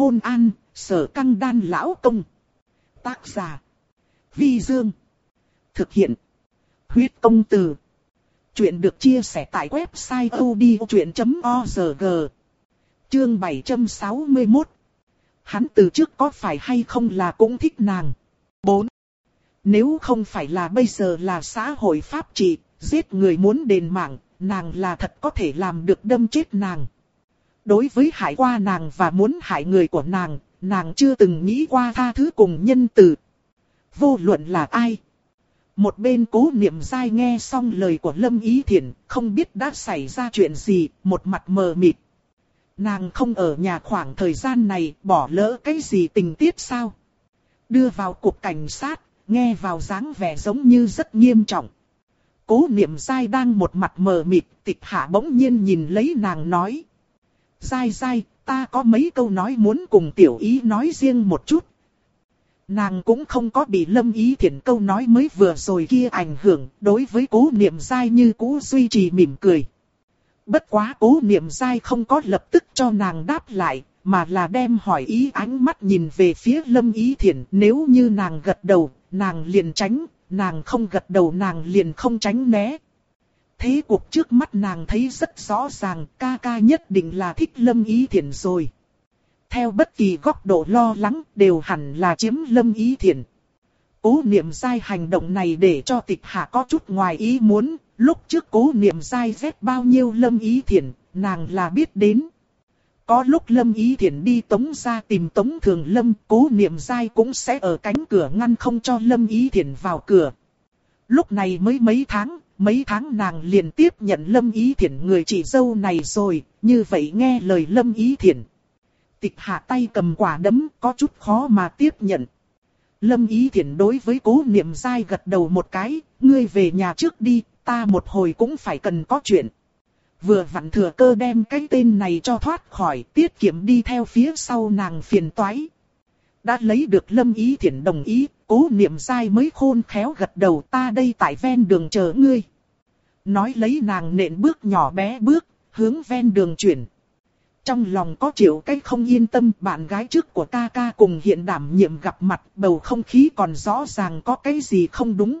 Hôn an, sở căng đan lão công. Tác giả. Vi Dương. Thực hiện. Huyết công từ. Chuyện được chia sẻ tại website odchuyện.org. Chương 761. Hắn từ trước có phải hay không là cũng thích nàng. 4. Nếu không phải là bây giờ là xã hội pháp trị, giết người muốn đền mạng, nàng là thật có thể làm được đâm chết nàng. Đối với hại qua nàng và muốn hại người của nàng, nàng chưa từng nghĩ qua tha thứ cùng nhân từ. Vô luận là ai? Một bên cố niệm dai nghe xong lời của Lâm Ý Thiển, không biết đã xảy ra chuyện gì, một mặt mờ mịt. Nàng không ở nhà khoảng thời gian này, bỏ lỡ cái gì tình tiết sao? Đưa vào cục cảnh sát, nghe vào dáng vẻ giống như rất nghiêm trọng. Cố niệm dai đang một mặt mờ mịt, tịch hạ bỗng nhiên nhìn lấy nàng nói. Dai dai, ta có mấy câu nói muốn cùng tiểu ý nói riêng một chút. Nàng cũng không có bị lâm ý thiện câu nói mới vừa rồi kia ảnh hưởng, đối với cố niệm dai như cũ duy trì mỉm cười. Bất quá cố niệm dai không có lập tức cho nàng đáp lại, mà là đem hỏi ý ánh mắt nhìn về phía lâm ý thiện. Nếu như nàng gật đầu, nàng liền tránh, nàng không gật đầu nàng liền không tránh né. Thế cuộc trước mắt nàng thấy rất rõ ràng, ca ca nhất định là thích lâm ý thiện rồi. Theo bất kỳ góc độ lo lắng, đều hẳn là chiếm lâm ý thiện. Cố niệm sai hành động này để cho tịch hạ có chút ngoài ý muốn, lúc trước cố niệm sai rét bao nhiêu lâm ý thiện, nàng là biết đến. Có lúc lâm ý thiện đi tống ra tìm tống thường lâm, cố niệm dai cũng sẽ ở cánh cửa ngăn không cho lâm ý thiện vào cửa. Lúc này mới mấy tháng, mấy tháng nàng liền tiếp nhận lâm ý thiển người chị dâu này rồi, như vậy nghe lời lâm ý thiển, Tịch hạ tay cầm quả đấm, có chút khó mà tiếp nhận. Lâm ý thiển đối với cố niệm dai gật đầu một cái, ngươi về nhà trước đi, ta một hồi cũng phải cần có chuyện. Vừa vặn thừa cơ đem cái tên này cho thoát khỏi, tiết kiệm đi theo phía sau nàng phiền toái. Đã lấy được lâm ý thiện đồng ý, cố niệm sai mới khôn khéo gật đầu ta đây tại ven đường chờ ngươi. Nói lấy nàng nện bước nhỏ bé bước, hướng ven đường chuyển. Trong lòng có triệu cách không yên tâm bạn gái trước của ca ca cùng hiện đảm nhiệm gặp mặt bầu không khí còn rõ ràng có cái gì không đúng.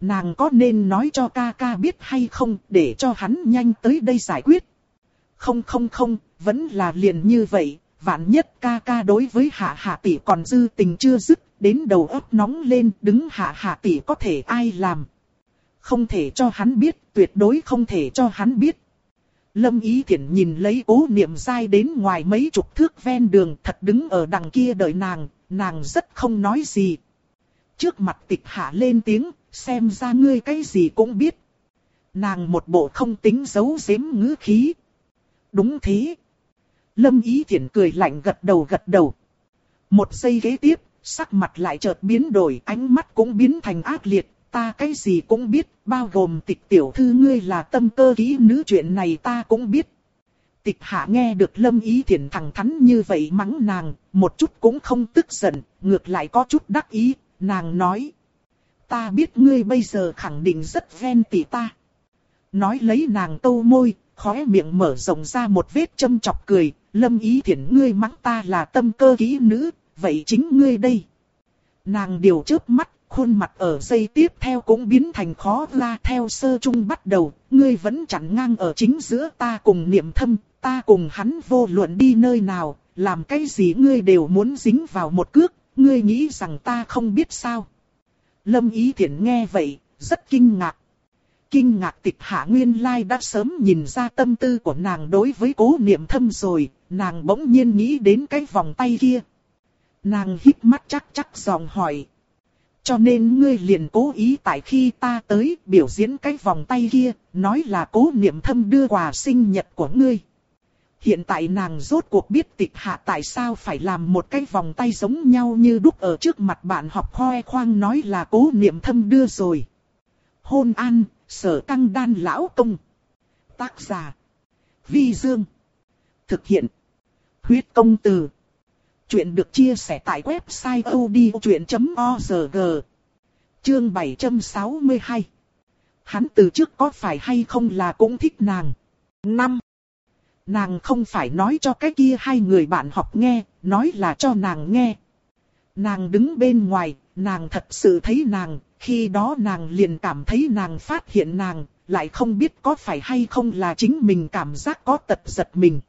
Nàng có nên nói cho ca ca biết hay không để cho hắn nhanh tới đây giải quyết. Không không không, vẫn là liền như vậy, vạn nhất ca ca đối với hạ hạ tỷ còn dư tình chưa dứt, đến đầu óc nóng lên đứng hạ hạ tỷ có thể ai làm. Không thể cho hắn biết, tuyệt đối không thể cho hắn biết. Lâm Ý Thiển nhìn lấy cố niệm dai đến ngoài mấy chục thước ven đường thật đứng ở đằng kia đợi nàng, nàng rất không nói gì. Trước mặt tịch hạ lên tiếng, xem ra ngươi cái gì cũng biết. Nàng một bộ không tính giấu giếm ngữ khí. Đúng thế. Lâm Ý Thiển cười lạnh gật đầu gật đầu. Một giây ghế tiếp, sắc mặt lại chợt biến đổi, ánh mắt cũng biến thành ác liệt, ta cái gì cũng biết, bao gồm tịch tiểu thư ngươi là tâm cơ kỹ nữ chuyện này ta cũng biết. Tịch hạ nghe được lâm ý thiện thẳng thắn như vậy mắng nàng, một chút cũng không tức giận, ngược lại có chút đắc ý, nàng nói. Ta biết ngươi bây giờ khẳng định rất ven tỉ ta. Nói lấy nàng tâu môi, khóe miệng mở rộng ra một vết châm chọc cười, lâm ý thiện ngươi mắng ta là tâm cơ kỹ nữ, vậy chính ngươi đây. Nàng điều trước mắt, khuôn mặt ở dây tiếp theo cũng biến thành khó la theo sơ trung bắt đầu, ngươi vẫn chặn ngang ở chính giữa ta cùng niệm thâm, ta cùng hắn vô luận đi nơi nào, làm cái gì ngươi đều muốn dính vào một cước, ngươi nghĩ rằng ta không biết sao. Lâm Ý thiện nghe vậy, rất kinh ngạc. Kinh ngạc tịch hạ nguyên lai đã sớm nhìn ra tâm tư của nàng đối với cố niệm thâm rồi, nàng bỗng nhiên nghĩ đến cái vòng tay kia. Nàng hít mắt chắc chắc dòng hỏi, cho nên ngươi liền cố ý tại khi ta tới biểu diễn cái vòng tay kia, nói là cố niệm thâm đưa quà sinh nhật của ngươi. Hiện tại nàng rốt cuộc biết tịch hạ tại sao phải làm một cái vòng tay giống nhau như đúc ở trước mặt bạn học khoe khoang nói là cố niệm thâm đưa rồi. Hôn an, sở căng đan lão công. Tác giả. Vi Dương. Thực hiện. Huyết công từ. Chuyện được chia sẻ tại website odchuyện.org Chương 762 Hắn từ trước có phải hay không là cũng thích nàng. 5. nàng không phải nói cho cái kia hai người bạn học nghe, nói là cho nàng nghe. Nàng đứng bên ngoài, nàng thật sự thấy nàng, khi đó nàng liền cảm thấy nàng phát hiện nàng, lại không biết có phải hay không là chính mình cảm giác có tật giật mình.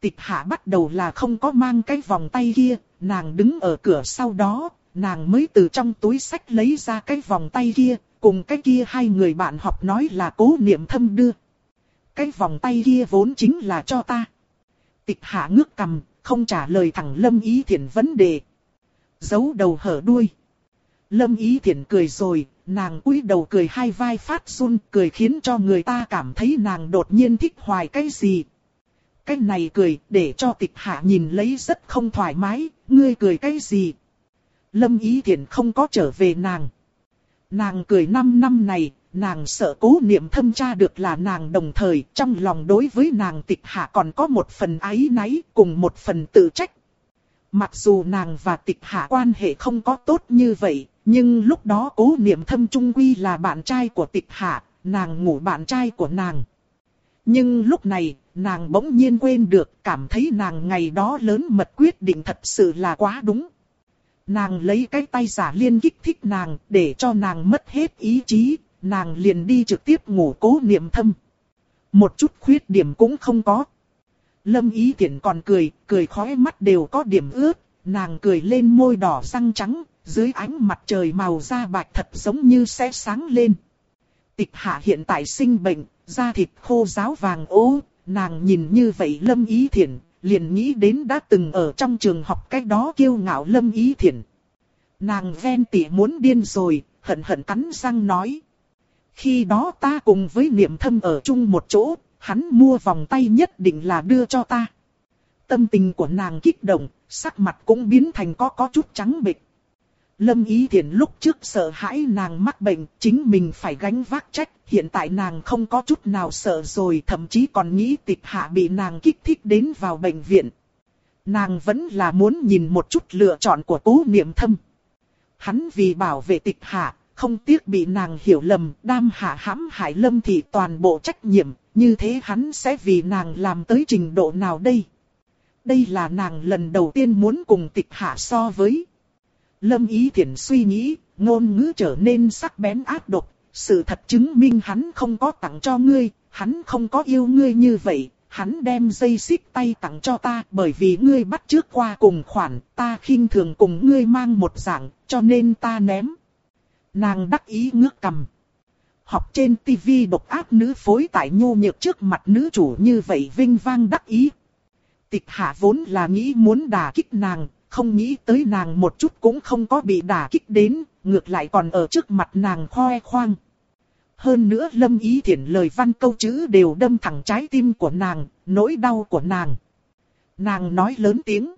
Tịch hạ bắt đầu là không có mang cái vòng tay kia, nàng đứng ở cửa sau đó, nàng mới từ trong túi sách lấy ra cái vòng tay kia, cùng cái kia hai người bạn học nói là cố niệm thâm đưa. Cái vòng tay kia vốn chính là cho ta. Tịch hạ ngước cầm, không trả lời thẳng Lâm Ý thiện vấn đề. Giấu đầu hở đuôi. Lâm Ý Thiển cười rồi, nàng cúi đầu cười hai vai phát run, cười khiến cho người ta cảm thấy nàng đột nhiên thích hoài cái gì. Cái này cười để cho tịch hạ nhìn lấy rất không thoải mái, ngươi cười cái gì. Lâm Ý Thiển không có trở về nàng. Nàng cười năm năm này, nàng sợ cố niệm thâm tra được là nàng đồng thời trong lòng đối với nàng tịch hạ còn có một phần ái náy cùng một phần tự trách. Mặc dù nàng và tịch hạ quan hệ không có tốt như vậy, nhưng lúc đó cố niệm thâm trung quy là bạn trai của tịch hạ, nàng ngủ bạn trai của nàng. Nhưng lúc này, nàng bỗng nhiên quên được, cảm thấy nàng ngày đó lớn mật quyết định thật sự là quá đúng. Nàng lấy cái tay giả liên kích thích nàng, để cho nàng mất hết ý chí, nàng liền đi trực tiếp ngủ cố niệm thâm. Một chút khuyết điểm cũng không có. Lâm ý tiện còn cười, cười khóe mắt đều có điểm ướt, nàng cười lên môi đỏ răng trắng, dưới ánh mặt trời màu da bạch thật giống như sẽ sáng lên. Tịch hạ hiện tại sinh bệnh, da thịt khô ráo vàng ố, nàng nhìn như vậy lâm ý Thiển, liền nghĩ đến đã từng ở trong trường học cách đó kiêu ngạo lâm ý Thiển. Nàng ven tỉ muốn điên rồi, hận hận cắn răng nói. Khi đó ta cùng với niệm thâm ở chung một chỗ, hắn mua vòng tay nhất định là đưa cho ta. Tâm tình của nàng kích động, sắc mặt cũng biến thành có có chút trắng bệch. Lâm Ý Thiển lúc trước sợ hãi nàng mắc bệnh, chính mình phải gánh vác trách, hiện tại nàng không có chút nào sợ rồi, thậm chí còn nghĩ tịch hạ bị nàng kích thích đến vào bệnh viện. Nàng vẫn là muốn nhìn một chút lựa chọn của cố niệm thâm. Hắn vì bảo vệ tịch hạ, không tiếc bị nàng hiểu lầm, đam hạ hãm hại lâm thị toàn bộ trách nhiệm, như thế hắn sẽ vì nàng làm tới trình độ nào đây? Đây là nàng lần đầu tiên muốn cùng tịch hạ so với. Lâm Ý thiện suy nghĩ, ngôn ngữ trở nên sắc bén ác độc, sự thật chứng minh hắn không có tặng cho ngươi, hắn không có yêu ngươi như vậy, hắn đem dây xích tay tặng cho ta bởi vì ngươi bắt trước qua cùng khoản, ta khinh thường cùng ngươi mang một dạng, cho nên ta ném. Nàng đắc ý ngước cầm. Học trên tivi độc ác nữ phối tại nhu nhược trước mặt nữ chủ như vậy vinh vang đắc ý. Tịch hạ vốn là nghĩ muốn đả kích nàng, không nghĩ tới nàng một chút cũng không có bị đả kích đến, ngược lại còn ở trước mặt nàng khoe khoang. Hơn nữa lâm ý thiện lời văn câu chữ đều đâm thẳng trái tim của nàng, nỗi đau của nàng. Nàng nói lớn tiếng.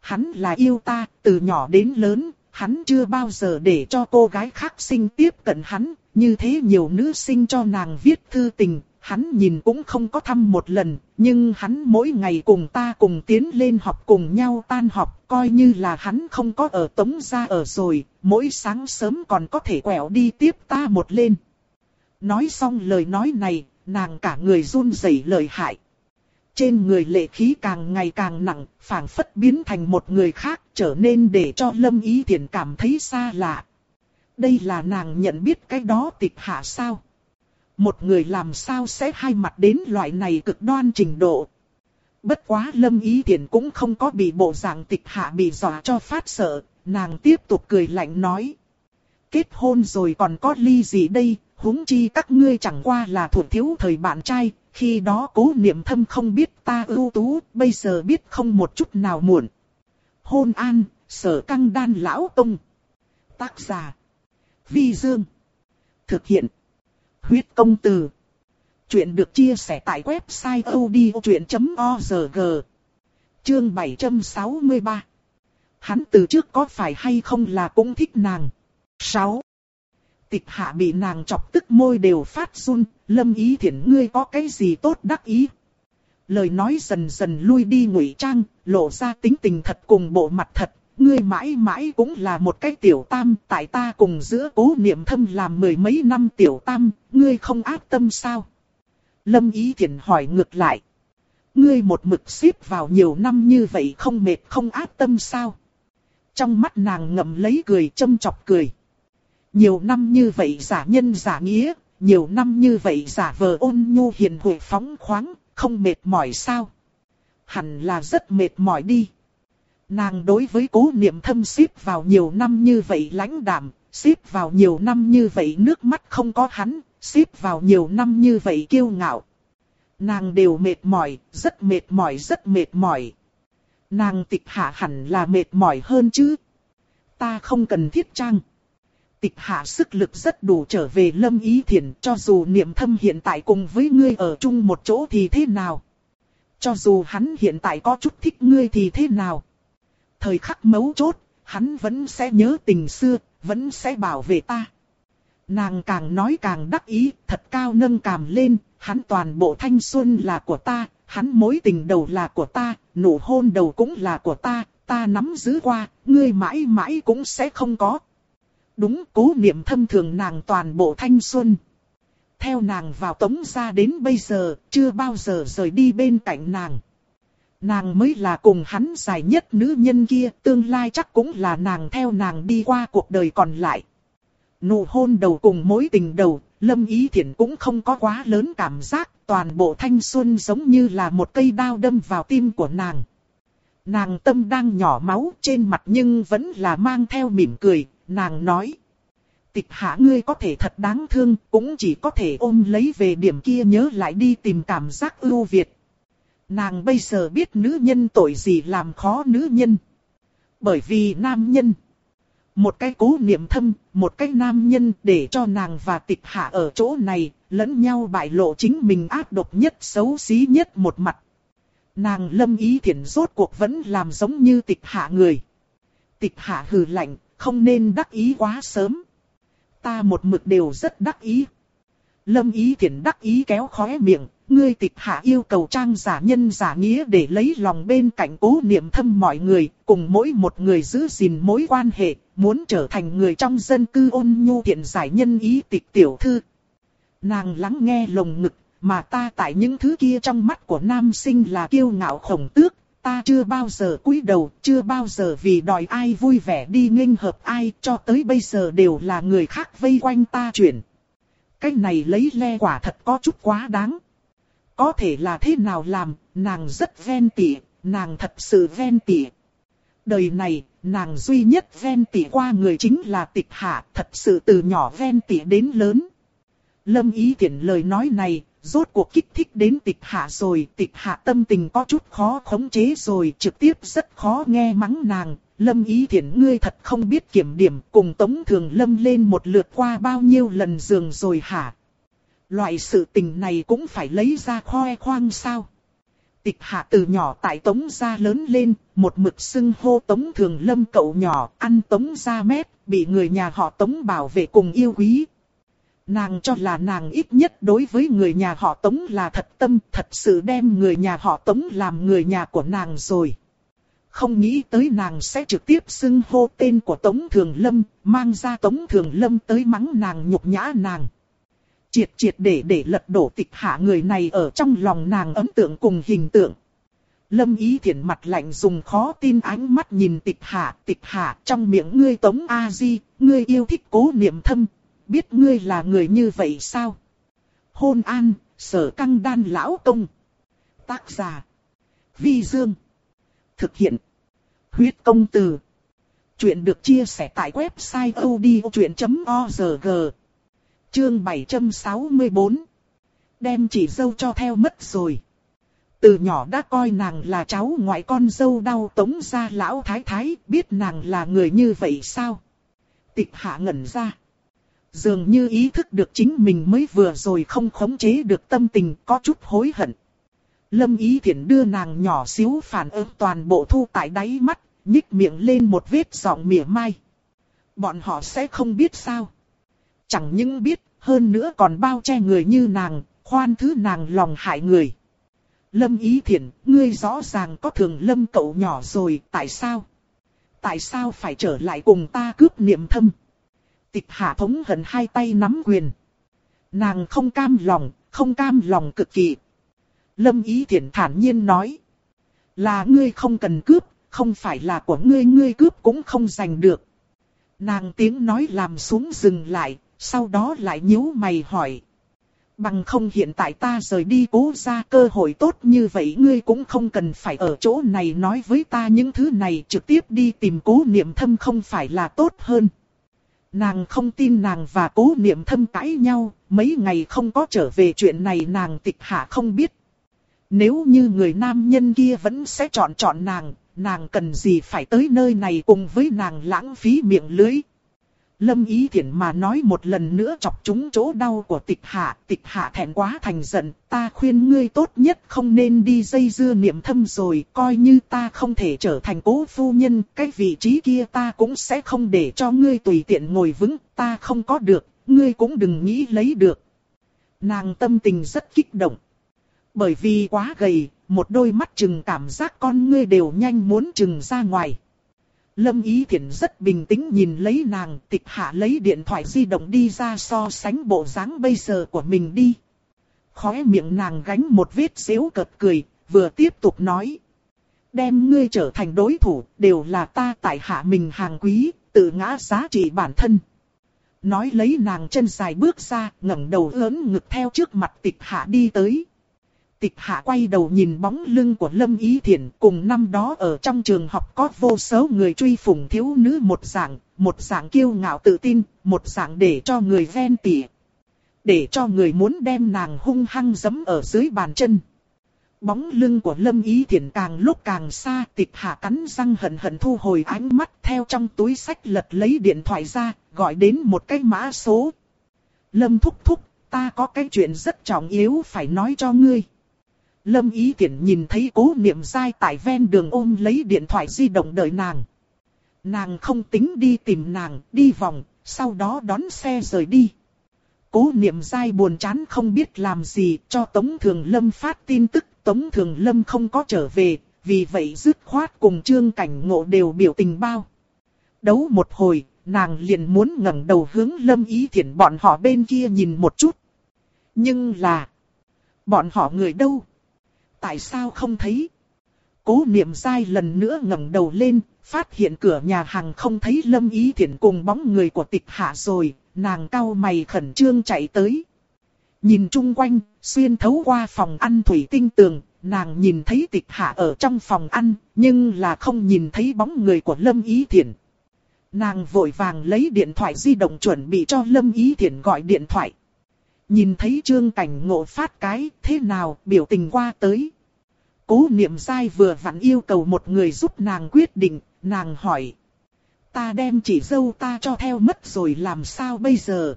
Hắn là yêu ta, từ nhỏ đến lớn, hắn chưa bao giờ để cho cô gái khác sinh tiếp cận hắn, như thế nhiều nữ sinh cho nàng viết thư tình, hắn nhìn cũng không có thăm một lần, nhưng hắn mỗi ngày cùng ta cùng tiến lên học cùng nhau tan học, coi như là hắn không có ở tống gia ở rồi, mỗi sáng sớm còn có thể quẹo đi tiếp ta một lên. Nói xong lời nói này, nàng cả người run rẩy lời hại. Trên người lệ khí càng ngày càng nặng, phảng phất biến thành một người khác, trở nên để cho Lâm Ý Thiển cảm thấy xa lạ. Đây là nàng nhận biết cái đó tịch hạ sao. Một người làm sao sẽ hai mặt đến loại này cực đoan trình độ. Bất quá Lâm Ý Thiển cũng không có bị bộ dạng tịch hạ bị dọa cho phát sợ, nàng tiếp tục cười lạnh nói. Kết hôn rồi còn có ly gì đây, huống chi các ngươi chẳng qua là thuộc thiếu thời bạn trai, khi đó cố niệm thâm không biết ta ưu tú, bây giờ biết không một chút nào muộn. Hôn an, sở căng đan lão tông. Tác giả. Vi Dương. Thực hiện. Huyết công từ. Chuyện được chia sẻ tại website odchuyện.org. Chương 763. Hắn từ trước có phải hay không là cũng thích nàng. 6. Tịch hạ bị nàng chọc tức môi đều phát run, lâm ý thiện ngươi có cái gì tốt đắc ý. Lời nói dần dần lui đi ngụy trang, lộ ra tính tình thật cùng bộ mặt thật, ngươi mãi mãi cũng là một cái tiểu tam, tại ta cùng giữa cố niệm thâm làm mười mấy năm tiểu tam, ngươi không ác tâm sao? Lâm Ý Thiển hỏi ngược lại. Ngươi một mực xếp vào nhiều năm như vậy không mệt không áp tâm sao? Trong mắt nàng ngậm lấy cười châm chọc cười. Nhiều năm như vậy giả nhân giả nghĩa, nhiều năm như vậy giả vờ ôn nhu hiền huệ phóng khoáng, không mệt mỏi sao? Hẳn là rất mệt mỏi đi. Nàng đối với cố niệm thâm xếp vào nhiều năm như vậy lãnh đạm, xếp vào nhiều năm như vậy nước mắt không có hắn, xếp vào nhiều năm như vậy kiêu ngạo. Nàng đều mệt mỏi, rất mệt mỏi, rất mệt mỏi. Nàng tịch hạ hẳn là mệt mỏi hơn chứ. Ta không cần thiết trang. Tịch hạ sức lực rất đủ trở về lâm ý thiền cho dù niệm thâm hiện tại cùng với ngươi ở chung một chỗ thì thế nào. Cho dù hắn hiện tại có chút thích ngươi thì thế nào. Thời khắc mấu chốt, hắn vẫn sẽ nhớ tình xưa, vẫn sẽ bảo vệ ta. Nàng càng nói càng đắc ý, thật cao nâng cằm lên, hắn toàn bộ thanh xuân là của ta, hắn mối tình đầu là của ta, nụ hôn đầu cũng là của ta, ta nắm giữ qua, ngươi mãi mãi cũng sẽ không có. Đúng cố niệm thâm thường nàng toàn bộ thanh xuân. Theo nàng vào tống ra đến bây giờ, chưa bao giờ rời đi bên cạnh nàng. Nàng mới là cùng hắn dài nhất nữ nhân kia, tương lai chắc cũng là nàng theo nàng đi qua cuộc đời còn lại. Nụ hôn đầu cùng mối tình đầu, Lâm Ý Thiển cũng không có quá lớn cảm giác, toàn bộ thanh xuân giống như là một cây đao đâm vào tim của nàng. Nàng tâm đang nhỏ máu trên mặt nhưng vẫn là mang theo mỉm cười, nàng nói. Tịch hạ ngươi có thể thật đáng thương, cũng chỉ có thể ôm lấy về điểm kia nhớ lại đi tìm cảm giác ưu việt. Nàng bây giờ biết nữ nhân tội gì làm khó nữ nhân. Bởi vì nam nhân. Một cái cố niệm thâm, một cái nam nhân để cho nàng và tịch hạ ở chỗ này, lẫn nhau bại lộ chính mình ác độc nhất xấu xí nhất một mặt. Nàng lâm ý thiện rốt cuộc vẫn làm giống như tịch hạ người. Tịch hạ hừ lạnh, không nên đắc ý quá sớm. Ta một mực đều rất đắc ý. Lâm ý thiện đắc ý kéo khóe miệng, ngươi tịch hạ yêu cầu trang giả nhân giả nghĩa để lấy lòng bên cạnh cố niệm thâm mọi người, cùng mỗi một người giữ gìn mối quan hệ, muốn trở thành người trong dân cư ôn nhu thiện giải nhân ý tịch tiểu thư. Nàng lắng nghe lồng ngực, mà ta tại những thứ kia trong mắt của nam sinh là kiêu ngạo khổng tước, ta chưa bao giờ cúi đầu, chưa bao giờ vì đòi ai vui vẻ đi nghênh hợp ai, cho tới bây giờ đều là người khác vây quanh ta chuyển. Cái này lấy le quả thật có chút quá đáng. Có thể là thế nào làm, nàng rất ven tỉ, nàng thật sự ven tỉ. Đời này, nàng duy nhất ven tỉ qua người chính là tịch hạ, thật sự từ nhỏ ven tỉ đến lớn. Lâm ý tiện lời nói này, rốt cuộc kích thích đến tịch hạ rồi, tịch hạ tâm tình có chút khó khống chế rồi, trực tiếp rất khó nghe mắng nàng. Lâm ý thiện ngươi thật không biết kiểm điểm cùng tống thường lâm lên một lượt qua bao nhiêu lần giường rồi hả? Loại sự tình này cũng phải lấy ra khoe khoang sao? Tịch hạ từ nhỏ tại tống gia lớn lên, một mực xưng hô tống thường lâm cậu nhỏ, ăn tống gia mét, bị người nhà họ tống bảo vệ cùng yêu quý. Nàng cho là nàng ít nhất đối với người nhà họ tống là thật tâm, thật sự đem người nhà họ tống làm người nhà của nàng rồi. Không nghĩ tới nàng sẽ trực tiếp xưng hô tên của Tống Thường Lâm, mang ra Tống Thường Lâm tới mắng nàng nhục nhã nàng. Triệt triệt để để lật đổ tịch hạ người này ở trong lòng nàng ấn tượng cùng hình tượng. Lâm ý thiện mặt lạnh dùng khó tin ánh mắt nhìn tịch hạ, tịch hạ trong miệng ngươi tống A-di, ngươi yêu thích cố niệm thâm, biết ngươi là người như vậy sao? Hôn an, sở căng đan lão công. Tác giả. Vi Dương. Thực hiện. Huyết công từ. Chuyện được chia sẻ tại website odchuyện.org. Chương 764. Đem chỉ dâu cho theo mất rồi. Từ nhỏ đã coi nàng là cháu ngoại con dâu đau tống ra lão thái thái, biết nàng là người như vậy sao? Tịch hạ ngẩn ra. Dường như ý thức được chính mình mới vừa rồi không khống chế được tâm tình có chút hối hận. Lâm ý Thiển đưa nàng nhỏ xíu phản ứng toàn bộ thu tại đáy mắt, nhích miệng lên một vết giọng mỉa mai. Bọn họ sẽ không biết sao. Chẳng những biết, hơn nữa còn bao che người như nàng, khoan thứ nàng lòng hại người. Lâm ý Thiển, ngươi rõ ràng có thường lâm cậu nhỏ rồi, tại sao? Tại sao phải trở lại cùng ta cướp niệm thâm? Tịch hạ thống hận hai tay nắm quyền. Nàng không cam lòng, không cam lòng cực kỳ. Lâm Ý Thiển thản nhiên nói. Là ngươi không cần cướp, không phải là của ngươi ngươi cướp cũng không giành được. Nàng tiếng nói làm xuống dừng lại, sau đó lại nhíu mày hỏi. Bằng không hiện tại ta rời đi cố ra cơ hội tốt như vậy ngươi cũng không cần phải ở chỗ này nói với ta những thứ này trực tiếp đi tìm cố niệm thâm không phải là tốt hơn. Nàng không tin nàng và cố niệm thâm cãi nhau, mấy ngày không có trở về chuyện này nàng tịch hạ không biết. Nếu như người nam nhân kia vẫn sẽ chọn chọn nàng, nàng cần gì phải tới nơi này cùng với nàng lãng phí miệng lưới. Lâm ý Thiển mà nói một lần nữa chọc chúng chỗ đau của tịch hạ, tịch hạ thẹn quá thành giận, ta khuyên ngươi tốt nhất không nên đi dây dưa niệm thâm rồi, coi như ta không thể trở thành cố phu nhân, cái vị trí kia ta cũng sẽ không để cho ngươi tùy tiện ngồi vững, ta không có được, ngươi cũng đừng nghĩ lấy được. Nàng tâm tình rất kích động. Bởi vì quá gầy, một đôi mắt chừng cảm giác con ngươi đều nhanh muốn chừng ra ngoài. Lâm Ý Thiển rất bình tĩnh nhìn lấy nàng, tịch hạ lấy điện thoại di động đi ra so sánh bộ dáng bây giờ của mình đi. Khóe miệng nàng gánh một vết xéo cợt cười, vừa tiếp tục nói. Đem ngươi trở thành đối thủ, đều là ta tại hạ mình hàng quý, tự ngã giá trị bản thân. Nói lấy nàng chân dài bước ra, ngẩng đầu lớn ngực theo trước mặt tịch hạ đi tới. Tịch hạ quay đầu nhìn bóng lưng của Lâm Ý Thiển cùng năm đó ở trong trường học có vô số người truy phủng thiếu nữ một dạng, một dạng kiêu ngạo tự tin, một dạng để cho người ven tỉ. Để cho người muốn đem nàng hung hăng giấm ở dưới bàn chân. Bóng lưng của Lâm Ý Thiển càng lúc càng xa tịch hạ cắn răng hận hận thu hồi ánh mắt theo trong túi sách lật lấy điện thoại ra, gọi đến một cái mã số. Lâm thúc thúc, ta có cái chuyện rất trọng yếu phải nói cho ngươi. Lâm Ý Thiển nhìn thấy cố niệm dai tại ven đường ôm lấy điện thoại di động đợi nàng. Nàng không tính đi tìm nàng, đi vòng, sau đó đón xe rời đi. Cố niệm dai buồn chán không biết làm gì cho Tống Thường Lâm phát tin tức Tống Thường Lâm không có trở về, vì vậy dứt khoát cùng trương cảnh ngộ đều biểu tình bao. Đấu một hồi, nàng liền muốn ngẩng đầu hướng Lâm Ý Thiển bọn họ bên kia nhìn một chút. Nhưng là, bọn họ người đâu? Tại sao không thấy? Cố niệm dai lần nữa ngẩng đầu lên, phát hiện cửa nhà hàng không thấy lâm ý thiện cùng bóng người của tịch hạ rồi, nàng cao mày khẩn trương chạy tới. Nhìn chung quanh, xuyên thấu qua phòng ăn thủy tinh tường, nàng nhìn thấy tịch hạ ở trong phòng ăn, nhưng là không nhìn thấy bóng người của lâm ý thiện. Nàng vội vàng lấy điện thoại di động chuẩn bị cho lâm ý thiển gọi điện thoại. Nhìn thấy trương cảnh ngộ phát cái, thế nào, biểu tình qua tới. Cố niệm dai vừa vặn yêu cầu một người giúp nàng quyết định, nàng hỏi. Ta đem chỉ dâu ta cho theo mất rồi làm sao bây giờ?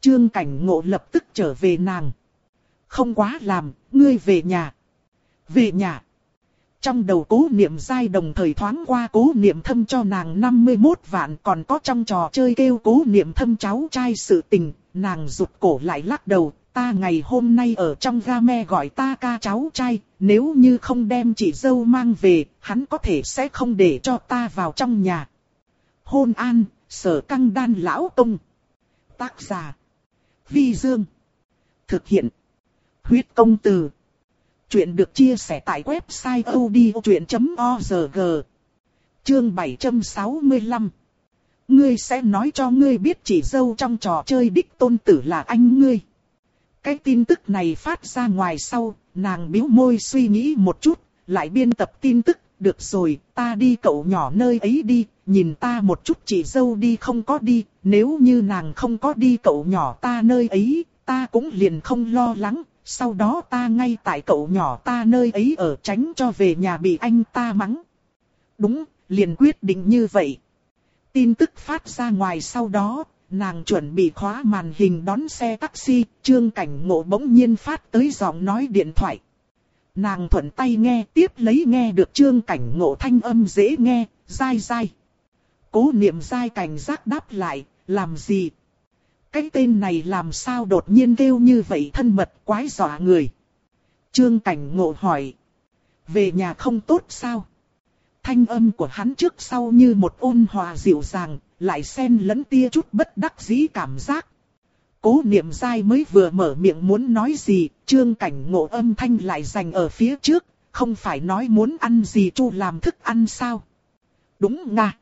Trương cảnh ngộ lập tức trở về nàng. Không quá làm, ngươi về nhà. Về nhà. Trong đầu cố niệm dai đồng thời thoáng qua cố niệm thâm cho nàng 51 vạn còn có trong trò chơi kêu cố niệm thâm cháu trai sự tình, nàng rụt cổ lại lắc đầu, ta ngày hôm nay ở trong game gọi ta ca cháu trai, nếu như không đem chị dâu mang về, hắn có thể sẽ không để cho ta vào trong nhà. Hôn an, sở căng đan lão công. Tác giả. Vi Dương. Thực hiện. Huyết công từ. Chuyện được chia sẻ tại website odchuyện.org. Chương 765 Ngươi sẽ nói cho ngươi biết chỉ dâu trong trò chơi đích tôn tử là anh ngươi. Cái tin tức này phát ra ngoài sau, nàng biếu môi suy nghĩ một chút, lại biên tập tin tức, được rồi, ta đi cậu nhỏ nơi ấy đi, nhìn ta một chút chỉ dâu đi không có đi, nếu như nàng không có đi cậu nhỏ ta nơi ấy, ta cũng liền không lo lắng, sau đó ta ngay tại cậu nhỏ ta nơi ấy ở tránh cho về nhà bị anh ta mắng. Đúng, liền quyết định như vậy. Tin tức phát ra ngoài sau đó, nàng chuẩn bị khóa màn hình đón xe taxi, trương cảnh ngộ bỗng nhiên phát tới giọng nói điện thoại. Nàng thuận tay nghe tiếp lấy nghe được trương cảnh ngộ thanh âm dễ nghe, dai dai. Cố niệm dai cảnh giác đáp lại, làm gì? Cái tên này làm sao đột nhiên kêu như vậy thân mật quái dọa người? Trương cảnh ngộ hỏi. Về nhà không tốt sao? Thanh âm của hắn trước sau như một ôn hòa dịu dàng, lại xen lẫn tia chút bất đắc dĩ cảm giác. Cố niệm dai mới vừa mở miệng muốn nói gì, trương cảnh ngộ âm thanh lại dành ở phía trước, không phải nói muốn ăn gì chu làm thức ăn sao? Đúng nga.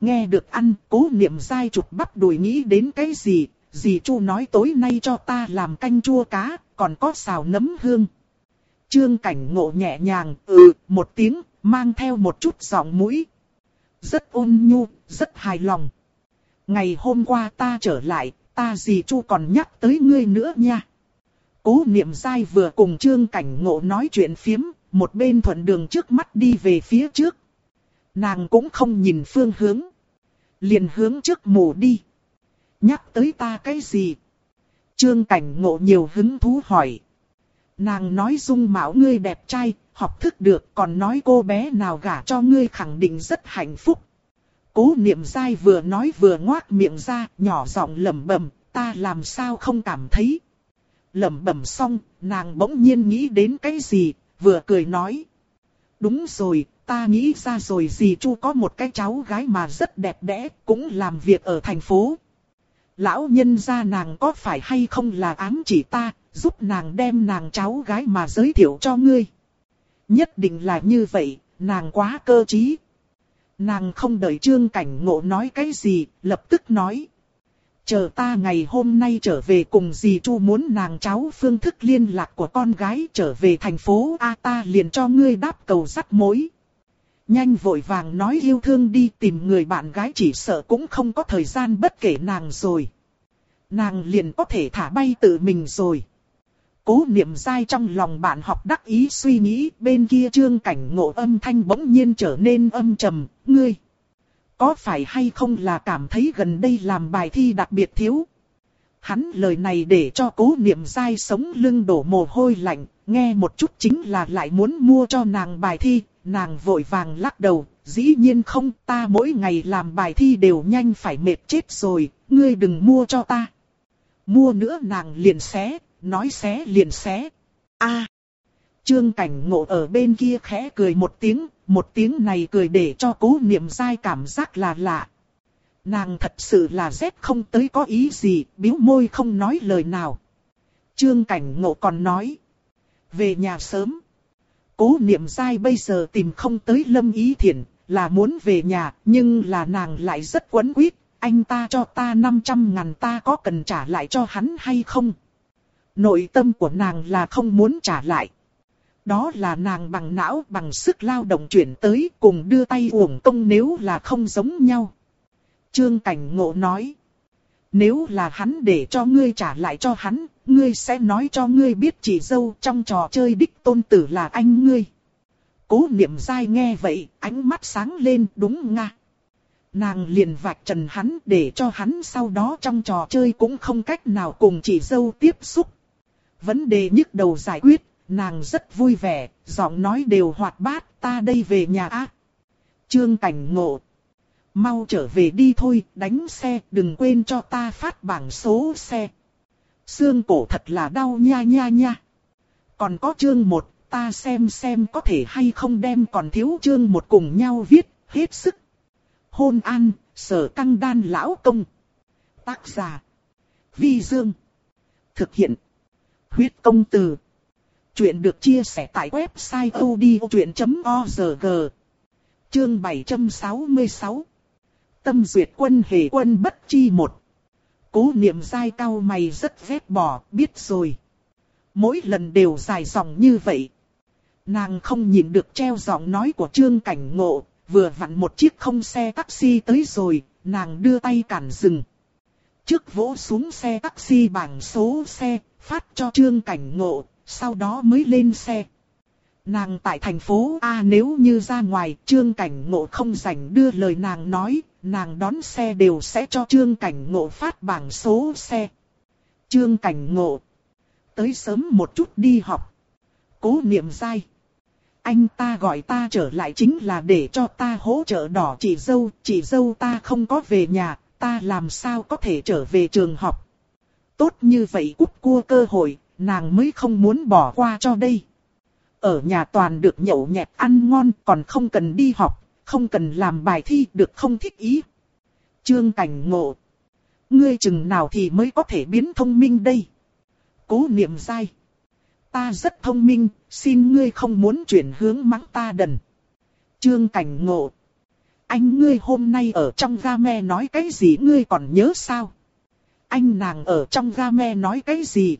Nghe được ăn, cố niệm dai chụp bắp đùi nghĩ đến cái gì, dì chu nói tối nay cho ta làm canh chua cá, còn có xào nấm hương. Trương cảnh ngộ nhẹ nhàng, ừ, một tiếng, mang theo một chút giọng mũi. Rất ôn nhu, rất hài lòng. Ngày hôm qua ta trở lại, ta gì chu còn nhắc tới ngươi nữa nha. Cố niệm dai vừa cùng trương cảnh ngộ nói chuyện phiếm, một bên thuận đường trước mắt đi về phía trước. Nàng cũng không nhìn phương hướng. Liền hướng trước mù đi. Nhắc tới ta cái gì? Trương cảnh ngộ nhiều hứng thú hỏi. Nàng nói dung mạo ngươi đẹp trai, học thức được, còn nói cô bé nào gả cho ngươi khẳng định rất hạnh phúc. Cố niệm dai vừa nói vừa ngoác miệng ra, nhỏ giọng lẩm bẩm, ta làm sao không cảm thấy. Lẩm bẩm xong, nàng bỗng nhiên nghĩ đến cái gì, vừa cười nói. Đúng rồi, ta nghĩ ra rồi gì chu có một cái cháu gái mà rất đẹp đẽ, cũng làm việc ở thành phố. Lão nhân gia nàng có phải hay không là ám chỉ ta, giúp nàng đem nàng cháu gái mà giới thiệu cho ngươi. Nhất định là như vậy, nàng quá cơ trí. Nàng không đợi trương cảnh ngộ nói cái gì, lập tức nói. Chờ ta ngày hôm nay trở về cùng dì Chu muốn nàng cháu phương thức liên lạc của con gái trở về thành phố A ta liền cho ngươi đáp cầu sắt mối. Nhanh vội vàng nói yêu thương đi tìm người bạn gái chỉ sợ cũng không có thời gian bất kể nàng rồi. Nàng liền có thể thả bay tự mình rồi. Cố niệm dai trong lòng bạn học đắc ý suy nghĩ bên kia trương cảnh ngộ âm thanh bỗng nhiên trở nên âm trầm, ngươi. Có phải hay không là cảm thấy gần đây làm bài thi đặc biệt thiếu? Hắn lời này để cho cố niệm dai sống lưng đổ mồ hôi lạnh, nghe một chút chính là lại muốn mua cho nàng bài thi, nàng vội vàng lắc đầu, dĩ nhiên không ta mỗi ngày làm bài thi đều nhanh phải mệt chết rồi, ngươi đừng mua cho ta. Mua nữa nàng liền xé, nói xé liền xé. a Trương cảnh ngộ ở bên kia khẽ cười một tiếng, một tiếng này cười để cho cố niệm dai cảm giác là lạ. Nàng thật sự là rét không tới có ý gì, biếu môi không nói lời nào. Trương cảnh ngộ còn nói. Về nhà sớm. Cố niệm dai bây giờ tìm không tới lâm ý thiện, là muốn về nhà, nhưng là nàng lại rất quấn quýt. Anh ta cho ta 500 ngàn ta có cần trả lại cho hắn hay không? Nội tâm của nàng là không muốn trả lại. Đó là nàng bằng não bằng sức lao động chuyển tới cùng đưa tay uổng công nếu là không giống nhau. Trương Cảnh Ngộ nói. Nếu là hắn để cho ngươi trả lại cho hắn, ngươi sẽ nói cho ngươi biết chỉ dâu trong trò chơi đích tôn tử là anh ngươi. Cố niệm dai nghe vậy, ánh mắt sáng lên đúng nga. Nàng liền vạch trần hắn để cho hắn sau đó trong trò chơi cũng không cách nào cùng chỉ dâu tiếp xúc. Vấn đề nhức đầu giải quyết, nàng rất vui vẻ, giọng nói đều hoạt bát, ta đây về nhà á. Trương cảnh ngộ. Mau trở về đi thôi, đánh xe, đừng quên cho ta phát bảng số xe. Xương cổ thật là đau nha nha nha. Còn có chương một, ta xem xem có thể hay không đem còn thiếu chương một cùng nhau viết, hết sức. Hôn an, sở căng đan lão công. Tác giả. Vi Dương. Thực hiện. Huyết công từ. Chuyện được chia sẻ tại website odchuyện.org. Chương 766. Tâm duyệt quân hề quân bất chi một. Cố niệm dai cao mày rất ghét bỏ, biết rồi. Mỗi lần đều dài dòng như vậy. Nàng không nhìn được treo giọng nói của trương cảnh ngộ, vừa vặn một chiếc không xe taxi tới rồi, nàng đưa tay cản dừng. Trước vỗ xuống xe taxi bảng số xe, phát cho trương cảnh ngộ, sau đó mới lên xe. Nàng tại thành phố A nếu như ra ngoài, trương cảnh ngộ không rảnh đưa lời nàng nói, nàng đón xe đều sẽ cho trương cảnh ngộ phát bảng số xe. Trương cảnh ngộ. Tới sớm một chút đi học. Cố niệm dai. Anh ta gọi ta trở lại chính là để cho ta hỗ trợ đỏ chị dâu, chị dâu ta không có về nhà, ta làm sao có thể trở về trường học. Tốt như vậy cút cua cơ hội, nàng mới không muốn bỏ qua cho đây. Ở nhà toàn được nhậu nhẹt ăn ngon còn không cần đi học, không cần làm bài thi được không thích ý. Trương Cảnh Ngộ Ngươi chừng nào thì mới có thể biến thông minh đây? Cố niệm sai. Ta rất thông minh, xin ngươi không muốn chuyển hướng mắng ta đần. Trương cảnh ngộ. Anh ngươi hôm nay ở trong ga me nói cái gì ngươi còn nhớ sao? Anh nàng ở trong ga me nói cái gì?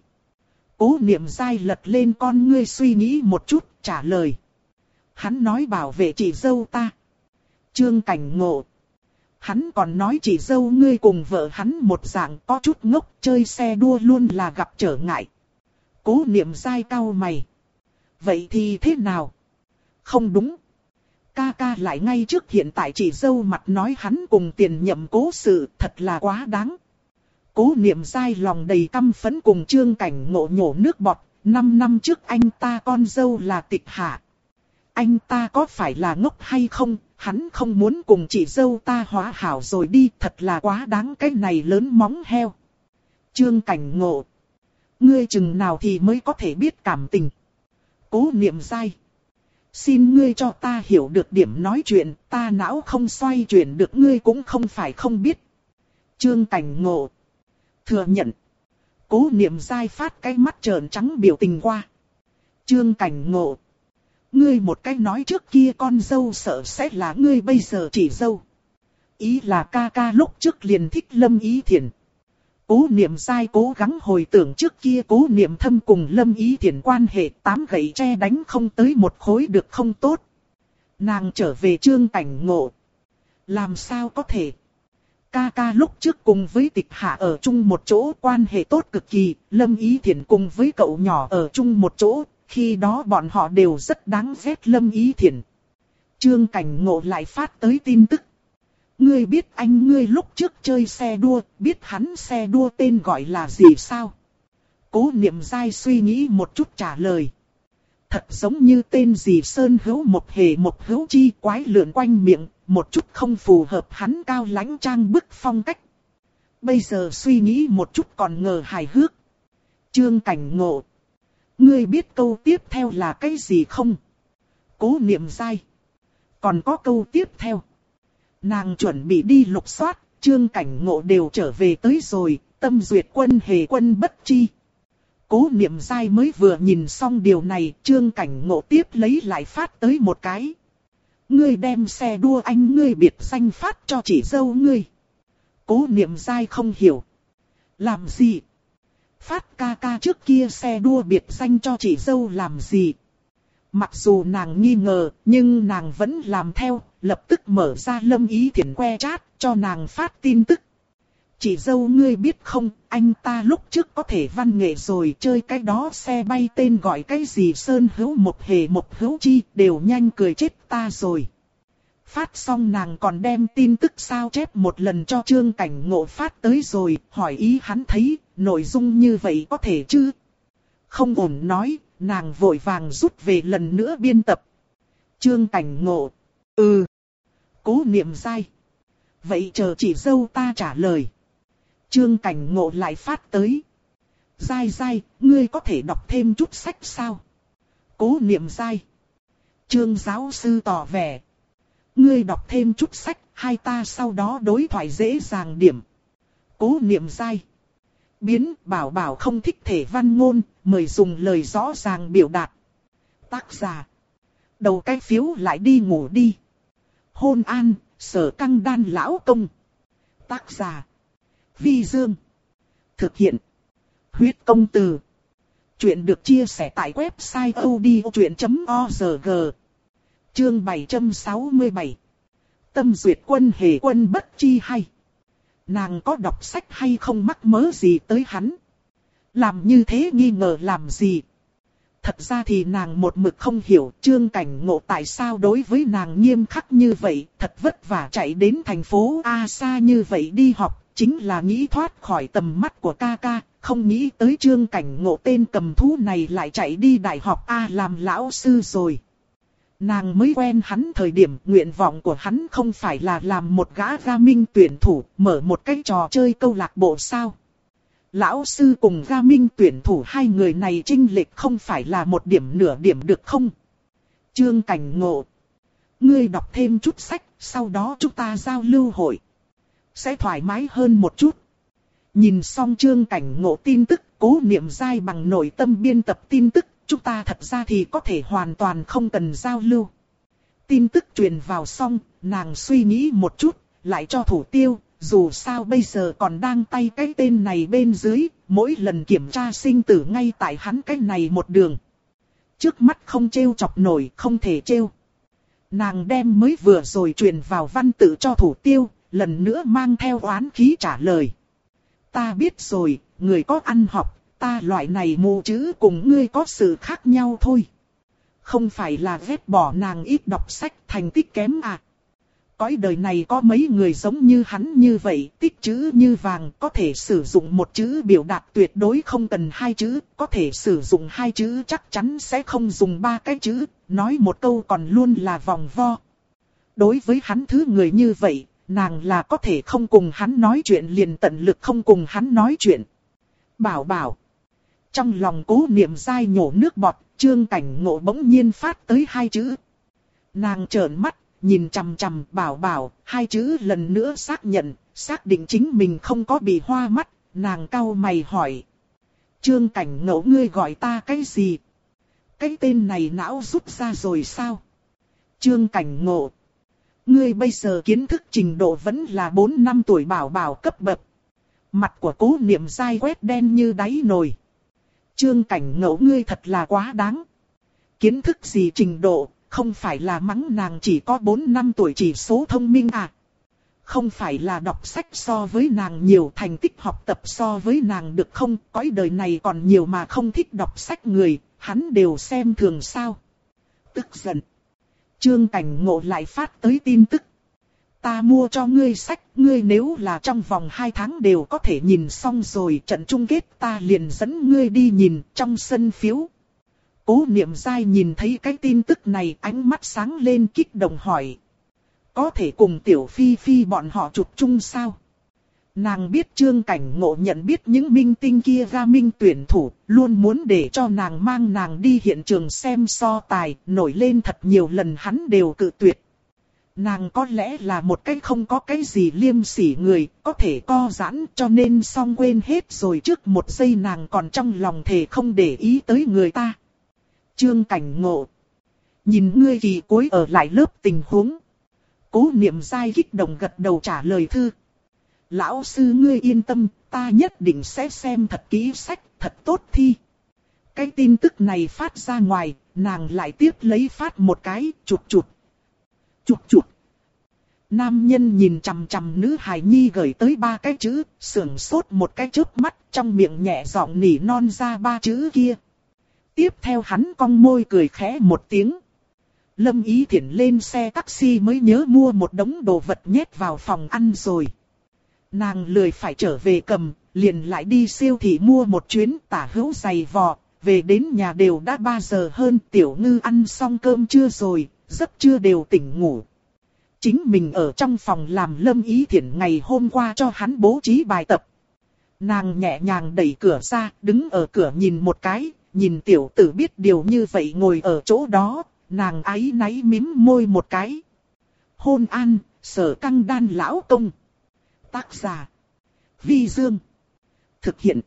Cố niệm dai lật lên con ngươi suy nghĩ một chút, trả lời. Hắn nói bảo vệ chị dâu ta. Trương cảnh ngộ. Hắn còn nói chị dâu ngươi cùng vợ hắn một dạng có chút ngốc chơi xe đua luôn là gặp trở ngại. Cố niệm dai cao mày. Vậy thì thế nào? Không đúng. Ca ca lại ngay trước hiện tại chị dâu mặt nói hắn cùng tiền nhậm cố sự thật là quá đáng. Cố niệm dai lòng đầy căm phấn cùng trương cảnh ngộ nhổ nước bọt. Năm năm trước anh ta con dâu là tịch hạ. Anh ta có phải là ngốc hay không? Hắn không muốn cùng chị dâu ta hóa hảo rồi đi. Thật là quá đáng cái này lớn móng heo. Trương cảnh ngộ. Ngươi chừng nào thì mới có thể biết cảm tình. Cố niệm dai. Xin ngươi cho ta hiểu được điểm nói chuyện, ta não không xoay chuyển được ngươi cũng không phải không biết. Trương cảnh ngộ. Thừa nhận. Cố niệm dai phát cái mắt trợn trắng biểu tình qua. Trương cảnh ngộ. Ngươi một cách nói trước kia con dâu sợ sẽ là ngươi bây giờ chỉ dâu. Ý là ca ca lúc trước liền thích lâm ý thiền. Cố niệm sai cố gắng hồi tưởng trước kia cố niệm thâm cùng lâm ý thiền quan hệ tám gậy tre đánh không tới một khối được không tốt. Nàng trở về trương cảnh ngộ. Làm sao có thể? Ca ca lúc trước cùng với tịch hạ ở chung một chỗ quan hệ tốt cực kỳ, lâm ý thiền cùng với cậu nhỏ ở chung một chỗ, khi đó bọn họ đều rất đáng ghét lâm ý thiền. Trương cảnh ngộ lại phát tới tin tức. Ngươi biết anh ngươi lúc trước chơi xe đua, biết hắn xe đua tên gọi là gì sao? Cố niệm dai suy nghĩ một chút trả lời. Thật giống như tên gì Sơn Hữu một hề một hữu chi quái lượn quanh miệng, một chút không phù hợp hắn cao lãnh trang bức phong cách. Bây giờ suy nghĩ một chút còn ngờ hài hước. Trương cảnh ngộ. Ngươi biết câu tiếp theo là cái gì không? Cố niệm dai. Còn có câu tiếp theo. Nàng chuẩn bị đi lục soát, trương cảnh ngộ đều trở về tới rồi, tâm duyệt quân hề quân bất chi. Cố niệm dai mới vừa nhìn xong điều này, trương cảnh ngộ tiếp lấy lại phát tới một cái. Ngươi đem xe đua anh ngươi biệt danh phát cho chị dâu ngươi. Cố niệm dai không hiểu. Làm gì? Phát ca ca trước kia xe đua biệt danh cho chị dâu làm gì? Mặc dù nàng nghi ngờ, nhưng nàng vẫn làm theo, lập tức mở ra lâm ý thiền que chat, cho nàng phát tin tức. Chị dâu ngươi biết không, anh ta lúc trước có thể văn nghệ rồi chơi cái đó xe bay tên gọi cái gì sơn hữu một hề một hữu chi, đều nhanh cười chết ta rồi. Phát xong nàng còn đem tin tức sao chép một lần cho trương cảnh ngộ phát tới rồi, hỏi ý hắn thấy, nội dung như vậy có thể chứ? Không ổn nói, nàng vội vàng rút về lần nữa biên tập. Trương cảnh ngộ. Ừ. Cố niệm dai. Vậy chờ chị dâu ta trả lời. Trương cảnh ngộ lại phát tới. Dai dai, ngươi có thể đọc thêm chút sách sao? Cố niệm dai. Trương giáo sư tỏ vẻ. Ngươi đọc thêm chút sách, hai ta sau đó đối thoại dễ dàng điểm. Cố niệm dai biến bảo bảo không thích thể văn ngôn, mời dùng lời rõ ràng biểu đạt. Tác giả. Đầu cái phiếu lại đi ngủ đi. Hôn an, sở căng đan lão công. Tác giả. Vi Dương. Thực hiện. Huyết công từ. Chuyện được chia sẻ tại website odchuyện.org. Chương 767. Tâm duyệt quân hề quân bất chi hay. Nàng có đọc sách hay không mắc mớ gì tới hắn. Làm như thế nghi ngờ làm gì. Thật ra thì nàng một mực không hiểu trương cảnh ngộ tại sao đối với nàng nghiêm khắc như vậy, thật vất vả chạy đến thành phố A xa như vậy đi học, chính là nghĩ thoát khỏi tầm mắt của ca ca, không nghĩ tới trương cảnh ngộ tên cầm thú này lại chạy đi đại học A làm lão sư rồi. Nàng mới quen hắn thời điểm nguyện vọng của hắn không phải là làm một gã gia minh tuyển thủ, mở một cái trò chơi câu lạc bộ sao. Lão sư cùng ga minh tuyển thủ hai người này trinh lệch không phải là một điểm nửa điểm được không? Trương Cảnh Ngộ Ngươi đọc thêm chút sách, sau đó chúng ta giao lưu hội. Sẽ thoải mái hơn một chút. Nhìn xong trương cảnh ngộ tin tức, cố niệm dai bằng nội tâm biên tập tin tức, chúng ta thật ra thì có thể hoàn toàn không cần giao lưu. Tin tức truyền vào xong, nàng suy nghĩ một chút, lại cho thủ tiêu, dù sao bây giờ còn đang tay cái tên này bên dưới, mỗi lần kiểm tra sinh tử ngay tại hắn cái này một đường. Trước mắt không trêu chọc nổi, không thể trêu. Nàng đem mới vừa rồi truyền vào văn tự cho thủ tiêu, lần nữa mang theo oán khí trả lời. Ta biết rồi, người có ăn học, ta loại này mù chữ cùng ngươi có sự khác nhau thôi. Không phải là ghét bỏ nàng ít đọc sách thành tích kém à. Cõi đời này có mấy người giống như hắn như vậy, tích chữ như vàng, có thể sử dụng một chữ biểu đạt tuyệt đối không cần hai chữ, có thể sử dụng hai chữ chắc chắn sẽ không dùng ba cái chữ, nói một câu còn luôn là vòng vo. Đối với hắn thứ người như vậy, nàng là có thể không cùng hắn nói chuyện liền tận lực không cùng hắn nói chuyện. Bảo bảo. Trong lòng cố niệm dai nhổ nước bọt, trương cảnh ngộ bỗng nhiên phát tới hai chữ. Nàng trợn mắt, nhìn chằm chằm bảo bảo, hai chữ lần nữa xác nhận, xác định chính mình không có bị hoa mắt, nàng cau mày hỏi. Trương cảnh ngẫu ngươi gọi ta cái gì? Cái tên này não rút ra rồi sao? Trương cảnh ngộ. Ngươi bây giờ kiến thức trình độ vẫn là 4 năm tuổi bảo bảo cấp bậc. Mặt của cố niệm dai quét đen như đáy nồi. Trương cảnh ngẫu ngươi thật là quá đáng. Kiến thức gì trình độ, không phải là mắng nàng chỉ có 4 năm tuổi chỉ số thông minh à. Không phải là đọc sách so với nàng nhiều thành tích học tập so với nàng được không, cõi đời này còn nhiều mà không thích đọc sách người, hắn đều xem thường sao. Tức giận. Trương Cảnh Ngộ lại phát tới tin tức. Ta mua cho ngươi sách, ngươi nếu là trong vòng 2 tháng đều có thể nhìn xong rồi trận chung kết ta liền dẫn ngươi đi nhìn trong sân phiếu. Cố niệm dai nhìn thấy cái tin tức này ánh mắt sáng lên kích động hỏi. Có thể cùng tiểu phi phi bọn họ chụp chung sao? Nàng biết trương cảnh ngộ nhận biết những minh tinh kia ra minh tuyển thủ, luôn muốn để cho nàng mang nàng đi hiện trường xem so tài, nổi lên thật nhiều lần hắn đều cự tuyệt. Nàng có lẽ là một cái không có cái gì liêm sỉ người, có thể co giãn cho nên xong quên hết rồi trước một giây nàng còn trong lòng thề không để ý tới người ta. Trương cảnh ngộ. Nhìn ngươi kỳ cuối ở lại lớp tình huống. Cố niệm sai kích động gật đầu trả lời thư. Lão sư ngươi yên tâm, ta nhất định sẽ xem thật kỹ sách, thật tốt thi. Cái tin tức này phát ra ngoài, nàng lại tiếp lấy phát một cái, chụp chụp. Chụp chụp. Nam nhân nhìn chằm chằm nữ hài nhi gửi tới ba cái chữ, sưởng sốt một cái chớp mắt, trong miệng nhẹ giọng nỉ non ra ba chữ kia. Tiếp theo hắn cong môi cười khẽ một tiếng. Lâm Ý Thiển lên xe taxi mới nhớ mua một đống đồ vật nhét vào phòng ăn rồi. Nàng lười phải trở về cầm, liền lại đi siêu thị mua một chuyến tả hữu giày vò, về đến nhà đều đã 3 giờ hơn tiểu ngư ăn xong cơm trưa rồi, giấc trưa đều tỉnh ngủ. Chính mình ở trong phòng làm lâm ý thiện ngày hôm qua cho hắn bố trí bài tập. Nàng nhẹ nhàng đẩy cửa ra, đứng ở cửa nhìn một cái, nhìn tiểu tử biết điều như vậy ngồi ở chỗ đó, nàng ấy náy mím môi một cái. Hôn an, sở căng đan lão công. Tác giả. Vi Dương. Thực hiện.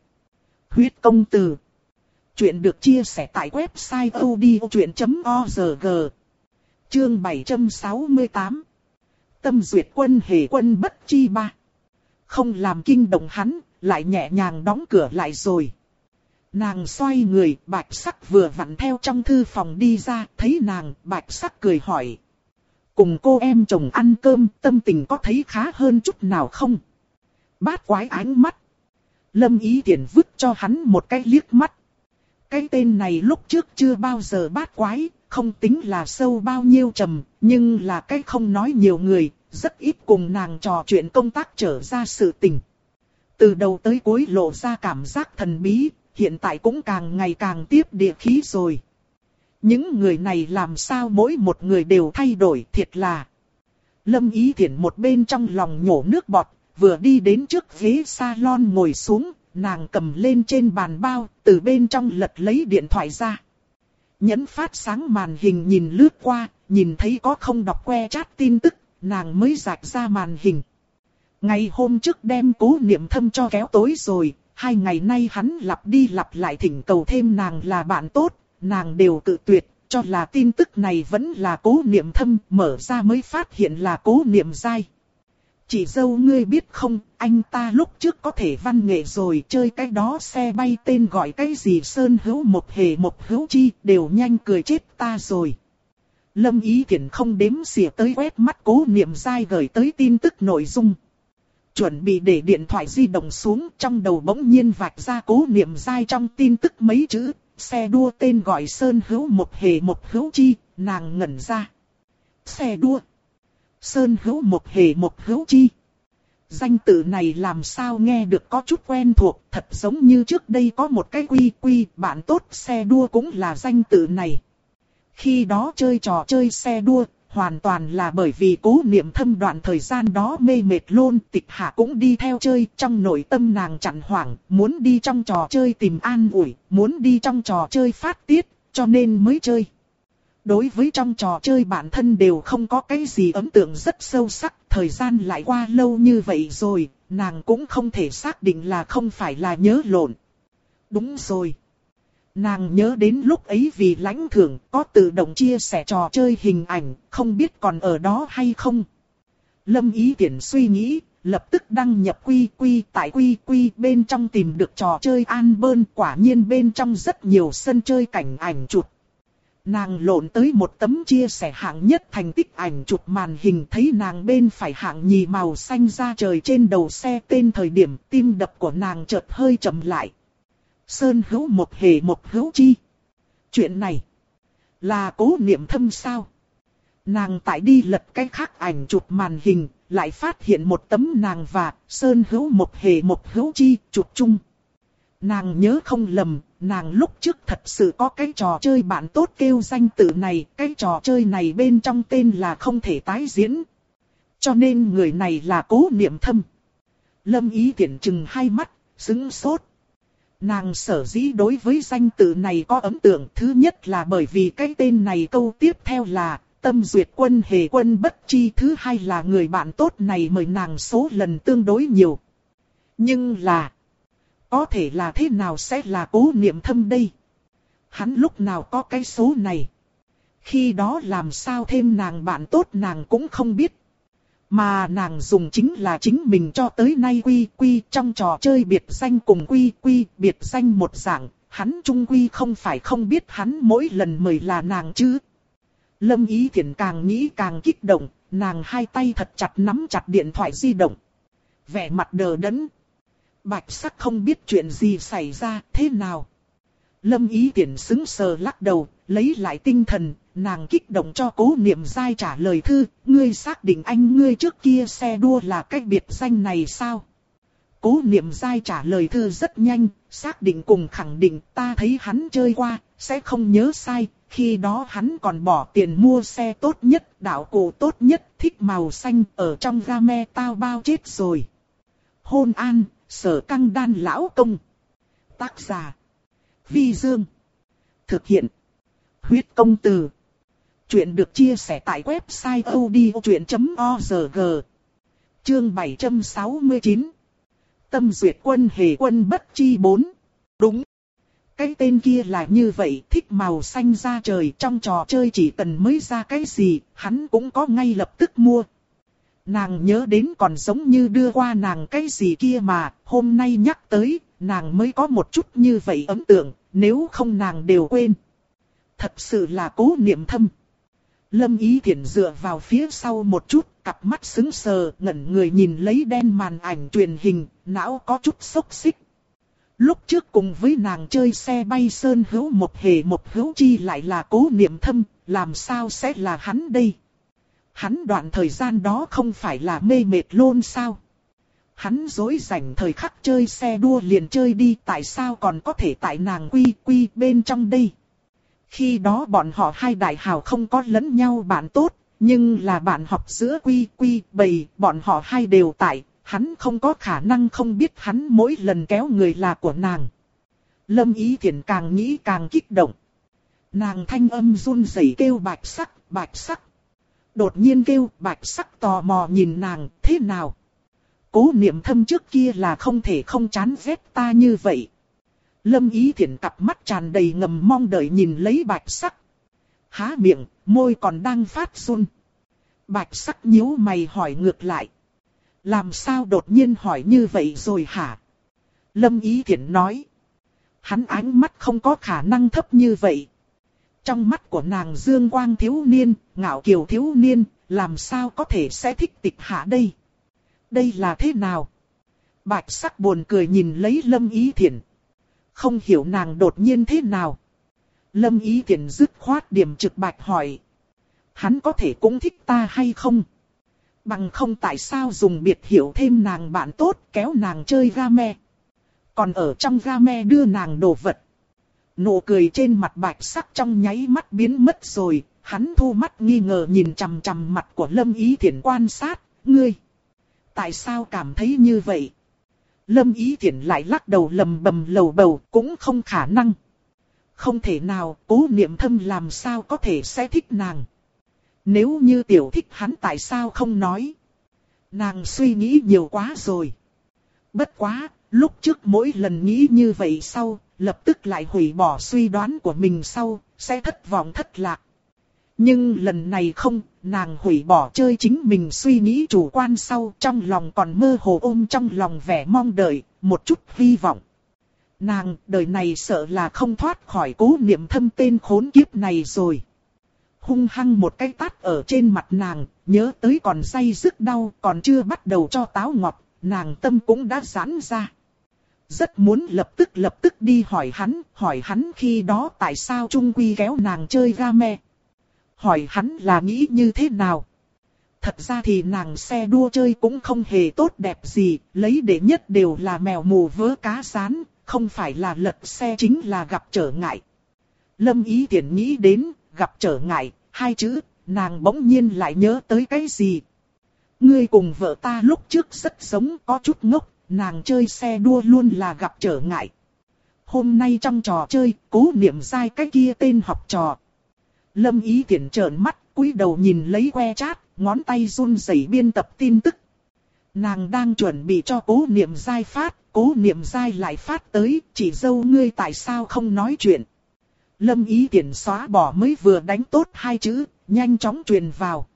Huyết công từ. Chuyện được chia sẻ tại website odchuyện.org. Chương 768. Tâm duyệt quân hề quân bất chi ba. Không làm kinh động hắn, lại nhẹ nhàng đóng cửa lại rồi. Nàng xoay người, bạch sắc vừa vặn theo trong thư phòng đi ra, thấy nàng, bạch sắc cười hỏi. Cùng cô em chồng ăn cơm, tâm tình có thấy khá hơn chút nào không? Bát quái ánh mắt. Lâm ý tiện vứt cho hắn một cái liếc mắt. Cái tên này lúc trước chưa bao giờ bát quái, không tính là sâu bao nhiêu trầm, nhưng là cái không nói nhiều người, rất ít cùng nàng trò chuyện công tác trở ra sự tình. Từ đầu tới cuối lộ ra cảm giác thần bí, hiện tại cũng càng ngày càng tiếp địa khí rồi. Những người này làm sao mỗi một người đều thay đổi thiệt là. Lâm Ý Thiển một bên trong lòng nhổ nước bọt, vừa đi đến trước ghế salon ngồi xuống, nàng cầm lên trên bàn bao, từ bên trong lật lấy điện thoại ra. Nhấn phát sáng màn hình nhìn lướt qua, nhìn thấy có không đọc que chat tin tức, nàng mới rạch ra màn hình. Ngày hôm trước đem cố niệm thâm cho kéo tối rồi, hai ngày nay hắn lặp đi lặp lại thỉnh cầu thêm nàng là bạn tốt, nàng đều tự tuyệt, cho là tin tức này vẫn là cố niệm thâm, mở ra mới phát hiện là cố niệm dai. Chị dâu ngươi biết không, anh ta lúc trước có thể văn nghệ rồi chơi cái đó xe bay tên gọi cái gì sơn hữu một hề một hữu chi đều nhanh cười chết ta rồi. Lâm ý thiện không đếm xỉa tới quét mắt cố niệm dai gửi tới tin tức nội dung. Chuẩn bị để điện thoại di động xuống trong đầu bỗng nhiên vạch ra cố niệm dai trong tin tức mấy chữ. Xe đua tên gọi Sơn Hữu một hề một hữu chi, nàng ngẩn ra. Xe đua. Sơn Hữu một hề một hữu chi. Danh tự này làm sao nghe được có chút quen thuộc, thật giống như trước đây có một cái quy quy, bạn tốt xe đua cũng là danh tự này. Khi đó chơi trò chơi xe đua, hoàn toàn là bởi vì cố niệm thâm đoạn thời gian đó mê mệt luôn, tịch hạ cũng đi theo chơi, trong nội tâm nàng chặn hoảng, muốn đi trong trò chơi tìm an ủi, muốn đi trong trò chơi phát tiết, cho nên mới chơi. Đối với trong trò chơi bản thân đều không có cái gì ấn tượng rất sâu sắc, thời gian lại qua lâu như vậy rồi, nàng cũng không thể xác định là không phải là nhớ lộn. Đúng rồi. Nàng nhớ đến lúc ấy vì lãnh thưởng có tự động chia sẻ trò chơi hình ảnh, không biết còn ở đó hay không. Lâm ý tiện suy nghĩ, lập tức đăng nhập quy quy tại quy quy bên trong tìm được trò chơi an bơn quả nhiên bên trong rất nhiều sân chơi cảnh ảnh chụp. Nàng lộn tới một tấm chia sẻ hạng nhất thành tích ảnh chụp màn hình thấy nàng bên phải hạng nhì màu xanh ra trời trên đầu xe tên thời điểm tim đập của nàng chợt hơi chậm lại. Sơn hữu một hề một hữu chi. Chuyện này là cố niệm thâm sao? Nàng tại đi lật cái khác ảnh chụp màn hình, lại phát hiện một tấm nàng và Sơn hữu một hề một hữu chi chụp chung. Nàng nhớ không lầm, nàng lúc trước thật sự có cái trò chơi bạn tốt kêu danh tự này, cái trò chơi này bên trong tên là không thể tái diễn. Cho nên người này là cố niệm thâm. Lâm ý tiện chừng hai mắt, xứng sốt. Nàng sở dĩ đối với danh tự này có ấn tượng thứ nhất là bởi vì cái tên này câu tiếp theo là tâm duyệt quân hề quân bất chi thứ hai là người bạn tốt này mời nàng số lần tương đối nhiều. Nhưng là, có thể là thế nào sẽ là cố niệm thâm đây? Hắn lúc nào có cái số này? Khi đó làm sao thêm nàng bạn tốt nàng cũng không biết. Mà nàng dùng chính là chính mình cho tới nay quy quy trong trò chơi biệt danh cùng quy quy biệt danh một dạng, hắn trung quy không phải không biết hắn mỗi lần mời là nàng chứ. Lâm ý thiện càng nghĩ càng kích động, nàng hai tay thật chặt nắm chặt điện thoại di động. Vẻ mặt đờ đẫn. Bạch sắc không biết chuyện gì xảy ra, thế nào? Lâm ý tiện xứng sờ lắc đầu, lấy lại tinh thần, nàng kích động cho cố niệm dai trả lời thư, ngươi xác định anh ngươi trước kia xe đua là cách biệt danh này sao? Cố niệm dai trả lời thư rất nhanh, xác định cùng khẳng định ta thấy hắn chơi qua, sẽ không nhớ sai, khi đó hắn còn bỏ tiền mua xe tốt nhất, đạo cụ tốt nhất, thích màu xanh, ở trong game tao bao chết rồi. Hôn an, sở căng đan lão công. Tác giả. Vi Dương. Thực hiện. Huyết công từ. Chuyện được chia sẻ tại website odchuyện.org. Chương 769. Tâm duyệt quân hề quân bất chi bốn Đúng. Cái tên kia là như vậy, thích màu xanh ra trời trong trò chơi chỉ cần mới ra cái gì, hắn cũng có ngay lập tức mua. Nàng nhớ đến còn giống như đưa qua nàng cái gì kia mà, hôm nay nhắc tới, nàng mới có một chút như vậy ấn tượng, nếu không nàng đều quên. Thật sự là cố niệm thâm. Lâm Ý Thiển dựa vào phía sau một chút, cặp mắt sững sờ, ngẩn người nhìn lấy đen màn ảnh truyền hình, não có chút sốc xích. Lúc trước cùng với nàng chơi xe bay sơn hữu một hề một hữu chi lại là cố niệm thâm, làm sao sẽ là hắn đây? Hắn đoạn thời gian đó không phải là mê mệt luôn sao? Hắn dối rảnh thời khắc chơi xe đua liền chơi đi tại sao còn có thể tại nàng quy quy bên trong đây? Khi đó bọn họ hai đại hào không có lẫn nhau bạn tốt, nhưng là bạn học giữa quy quy bầy, bọn họ hai đều tại, hắn không có khả năng không biết hắn mỗi lần kéo người là của nàng. Lâm ý thiện càng nghĩ càng kích động. Nàng thanh âm run rẩy kêu bạch sắc, bạch sắc. Đột nhiên kêu bạch sắc tò mò nhìn nàng, thế nào? cố niệm thâm trước kia là không thể không chán ghét ta như vậy. Lâm ý thiện cặp mắt tràn đầy ngầm mong đợi nhìn lấy bạch sắc. Há miệng, môi còn đang phát run. Bạch sắc nhíu mày hỏi ngược lại. Làm sao đột nhiên hỏi như vậy rồi hả? Lâm ý thiện nói. Hắn ánh mắt không có khả năng thấp như vậy. Trong mắt của nàng dương quang thiếu niên, ngạo kiều thiếu niên, làm sao có thể sẽ thích tịch hạ đây? Đây là thế nào? Bạch sắc buồn cười nhìn lấy lâm ý thiện. Không hiểu nàng đột nhiên thế nào. Lâm ý thiện dứt khoát điểm trực bạch hỏi. Hắn có thể cũng thích ta hay không? Bằng không tại sao dùng biệt hiểu thêm nàng bạn tốt kéo nàng chơi game. Còn ở trong game đưa nàng đồ vật. Nụ cười trên mặt bạch sắc trong nháy mắt biến mất rồi, hắn thu mắt nghi ngờ nhìn chằm chằm mặt của Lâm Ý Thiển quan sát, ngươi. Tại sao cảm thấy như vậy? Lâm Ý Thiển lại lắc đầu lầm bầm lầu bầu, cũng không khả năng. Không thể nào, cố niệm thâm làm sao có thể sẽ thích nàng. Nếu như tiểu thích hắn tại sao không nói? Nàng suy nghĩ nhiều quá rồi. Bất quá, lúc trước mỗi lần nghĩ như vậy sau, lập tức lại hủy bỏ suy đoán của mình sau, sẽ thất vọng thất lạc. Nhưng lần này không, nàng hủy bỏ chơi chính mình suy nghĩ chủ quan sau trong lòng còn mơ hồ ôm trong lòng vẻ mong đợi, một chút hy vọng. Nàng đời này sợ là không thoát khỏi cố niệm thâm tên khốn kiếp này rồi. Hung hăng một cái tát ở trên mặt nàng, nhớ tới còn say rứt đau còn chưa bắt đầu cho táo ngọt, nàng tâm cũng đã giãn ra. Rất muốn lập tức lập tức đi hỏi hắn, hỏi hắn khi đó tại sao Trung Quy kéo nàng chơi game. Hỏi hắn là nghĩ như thế nào. Thật ra thì nàng xe đua chơi cũng không hề tốt đẹp gì, lấy để nhất đều là mèo mù vớ cá rán, không phải là lật xe chính là gặp trở ngại. Lâm ý tiện nghĩ đến, gặp trở ngại, hai chữ, nàng bỗng nhiên lại nhớ tới cái gì. Ngươi cùng vợ ta lúc trước rất giống có chút ngốc, nàng chơi xe đua luôn là gặp trở ngại. Hôm nay trong trò chơi, cố niệm sai cái kia tên học trò. Lâm ý tiện trợn mắt, cúi đầu nhìn lấy que chat, ngón tay run rẩy biên tập tin tức. Nàng đang chuẩn bị cho cố niệm giai phát, cố niệm giai lại phát tới, chỉ dâu ngươi tại sao không nói chuyện. Lâm ý tiện xóa bỏ mới vừa đánh tốt hai chữ, nhanh chóng truyền vào.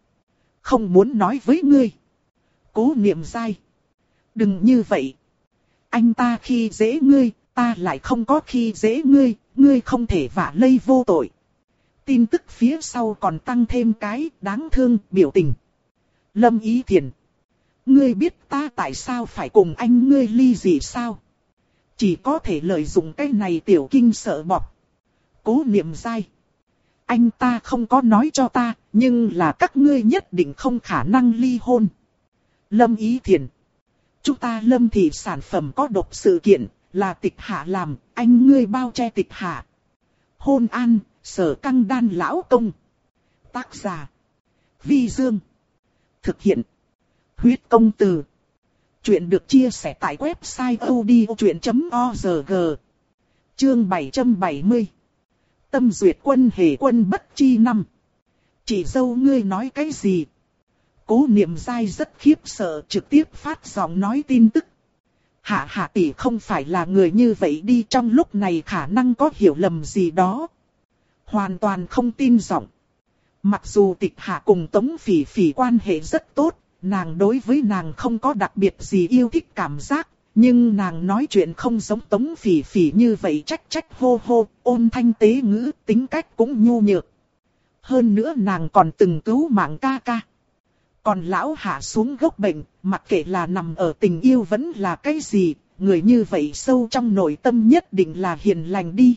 Không muốn nói với ngươi. Cố niệm giai. Đừng như vậy. Anh ta khi dễ ngươi, ta lại không có khi dễ ngươi, ngươi không thể vả lây vô tội. Tin tức phía sau còn tăng thêm cái đáng thương biểu tình. Lâm Ý Thiền. Ngươi biết ta tại sao phải cùng anh ngươi ly gì sao? Chỉ có thể lợi dụng cái này tiểu kinh sợ bọc. Cố niệm dai. Anh ta không có nói cho ta, nhưng là các ngươi nhất định không khả năng ly hôn. Lâm Ý Thiền. Chúng ta lâm thị sản phẩm có độc sự kiện, là tịch hạ làm, anh ngươi bao che tịch hạ. Hôn an, sở căng đan lão công. Tác giả. Vi Dương. Thực hiện. Huyết công từ. Chuyện được chia sẻ tại website odchuyện.org. Chương 770. Tâm duyệt quân hề quân bất chi năm. Chị dâu ngươi nói cái gì? Cố niệm dai rất khiếp sợ trực tiếp phát giọng nói tin tức. Hạ hạ tỷ không phải là người như vậy đi, trong lúc này khả năng có hiểu lầm gì đó. Hoàn toàn không tin giọng. Mặc dù tịch hạ cùng tống phỉ phỉ quan hệ rất tốt, nàng đối với nàng không có đặc biệt gì yêu thích cảm giác, nhưng nàng nói chuyện không giống tống phỉ phỉ như vậy trách trách hô hô, ôn thanh tế ngữ, tính cách cũng nhu nhược. Hơn nữa nàng còn từng cứu mạng ca ca. Còn lão hạ xuống gốc bệnh, mặc kệ là nằm ở tình yêu vẫn là cái gì, người như vậy sâu trong nội tâm nhất định là hiền lành đi.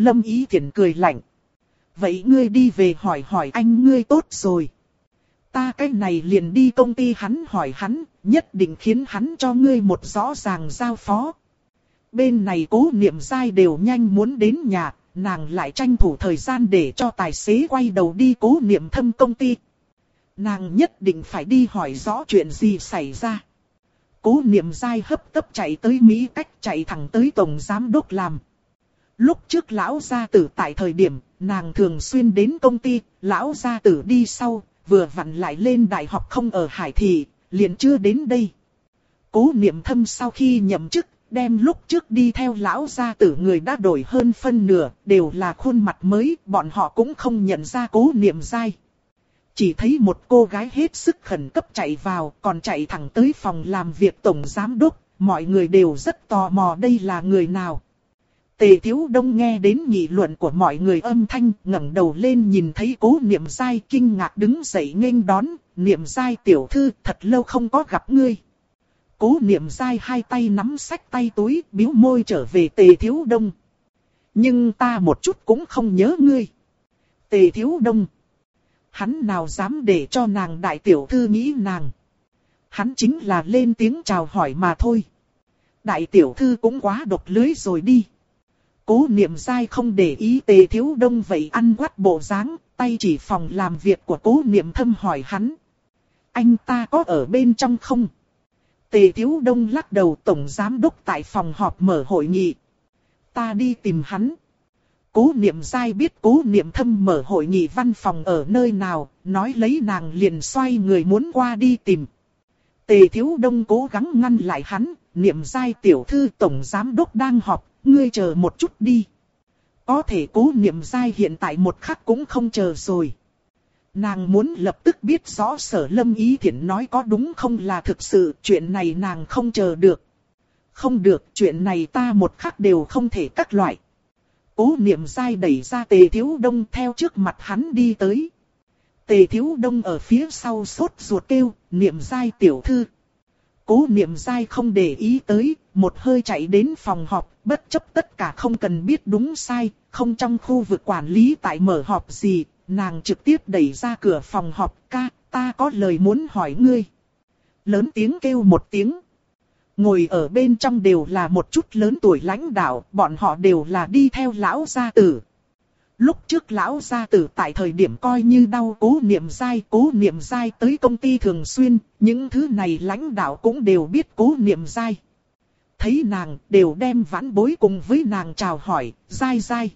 Lâm ý thiện cười lạnh. Vậy ngươi đi về hỏi hỏi anh ngươi tốt rồi. Ta cái này liền đi công ty hắn hỏi hắn, nhất định khiến hắn cho ngươi một rõ ràng giao phó. Bên này cố niệm dai đều nhanh muốn đến nhà, nàng lại tranh thủ thời gian để cho tài xế quay đầu đi cố niệm thâm công ty, Nàng nhất định phải đi hỏi rõ chuyện gì xảy ra. Cố niệm dai hấp tấp chạy tới Mỹ cách chạy thẳng tới Tổng Giám Đốc làm. Lúc trước lão gia tử tại thời điểm, nàng thường xuyên đến công ty, lão gia tử đi sau, vừa vặn lại lên đại học không ở Hải Thị, liền chưa đến đây. Cố niệm thâm sau khi nhậm chức, đem lúc trước đi theo lão gia tử người đã đổi hơn phân nửa, đều là khuôn mặt mới, bọn họ cũng không nhận ra cố niệm dai. Chỉ thấy một cô gái hết sức khẩn cấp chạy vào, còn chạy thẳng tới phòng làm việc tổng giám đốc, mọi người đều rất tò mò đây là người nào. Tề Thiếu Đông nghe đến nghị luận của mọi người âm thanh, ngẩng đầu lên nhìn thấy cố niệm dai kinh ngạc đứng dậy nghênh đón, niệm dai tiểu thư thật lâu không có gặp ngươi. Cố niệm dai hai tay nắm sách tay túi, biếu môi trở về Tề Thiếu Đông. Nhưng ta một chút cũng không nhớ ngươi. Tề Thiếu Đông. Hắn nào dám để cho nàng đại tiểu thư nghĩ nàng. Hắn chính là lên tiếng chào hỏi mà thôi. Đại tiểu thư cũng quá độc lưới rồi đi. Cố niệm dai không để ý tề thiếu đông vậy ăn quát bộ dáng, tay chỉ phòng làm việc của cố niệm thâm hỏi hắn. Anh ta có ở bên trong không? Tề thiếu đông lắc đầu tổng giám đốc tại phòng họp mở hội nghị. Ta đi tìm hắn. Cố niệm dai biết cố niệm thâm mở hội nghị văn phòng ở nơi nào, nói lấy nàng liền xoay người muốn qua đi tìm. Tề thiếu đông cố gắng ngăn lại hắn, niệm dai tiểu thư tổng giám đốc đang họp, ngươi chờ một chút đi. Có thể cố niệm dai hiện tại một khắc cũng không chờ rồi. Nàng muốn lập tức biết rõ sở lâm ý thiện nói có đúng không là thực sự, chuyện này nàng không chờ được. Không được, chuyện này ta một khắc đều không thể cắt loại. Cố niệm dai đẩy ra tề thiếu đông theo trước mặt hắn đi tới. Tề thiếu đông ở phía sau sốt ruột kêu, niệm dai tiểu thư. Cố niệm dai không để ý tới, một hơi chạy đến phòng họp, bất chấp tất cả không cần biết đúng sai, không trong khu vực quản lý tại mở họp gì, nàng trực tiếp đẩy ra cửa phòng họp, ca, ta có lời muốn hỏi ngươi. Lớn tiếng kêu một tiếng. Ngồi ở bên trong đều là một chút lớn tuổi lãnh đạo, bọn họ đều là đi theo lão gia tử. Lúc trước lão gia tử tại thời điểm coi như đau cố niệm dai, cố niệm dai tới công ty thường xuyên, những thứ này lãnh đạo cũng đều biết cố niệm dai. Thấy nàng, đều đem vãn bối cùng với nàng chào hỏi, dai dai.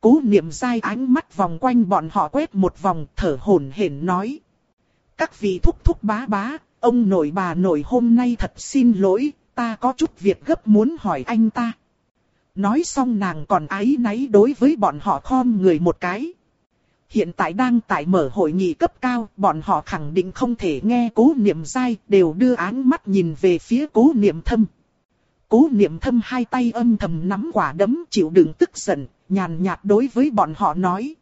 Cố niệm dai ánh mắt vòng quanh bọn họ quét một vòng, thở hổn hển nói. Các vị thúc thúc bá bá, ông nội bà nội hôm nay thật xin lỗi, ta có chút việc gấp muốn hỏi anh ta. Nói xong nàng còn ái náy đối với bọn họ khom người một cái. Hiện tại đang tại mở hội nghị cấp cao, bọn họ khẳng định không thể nghe cố niệm dai, đều đưa áng mắt nhìn về phía cố niệm thâm. Cố niệm thâm hai tay âm thầm nắm quả đấm chịu đựng tức giận, nhàn nhạt đối với bọn họ nói.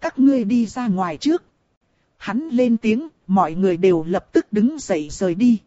Các ngươi đi ra ngoài trước. Hắn lên tiếng, mọi người đều lập tức đứng dậy rời đi.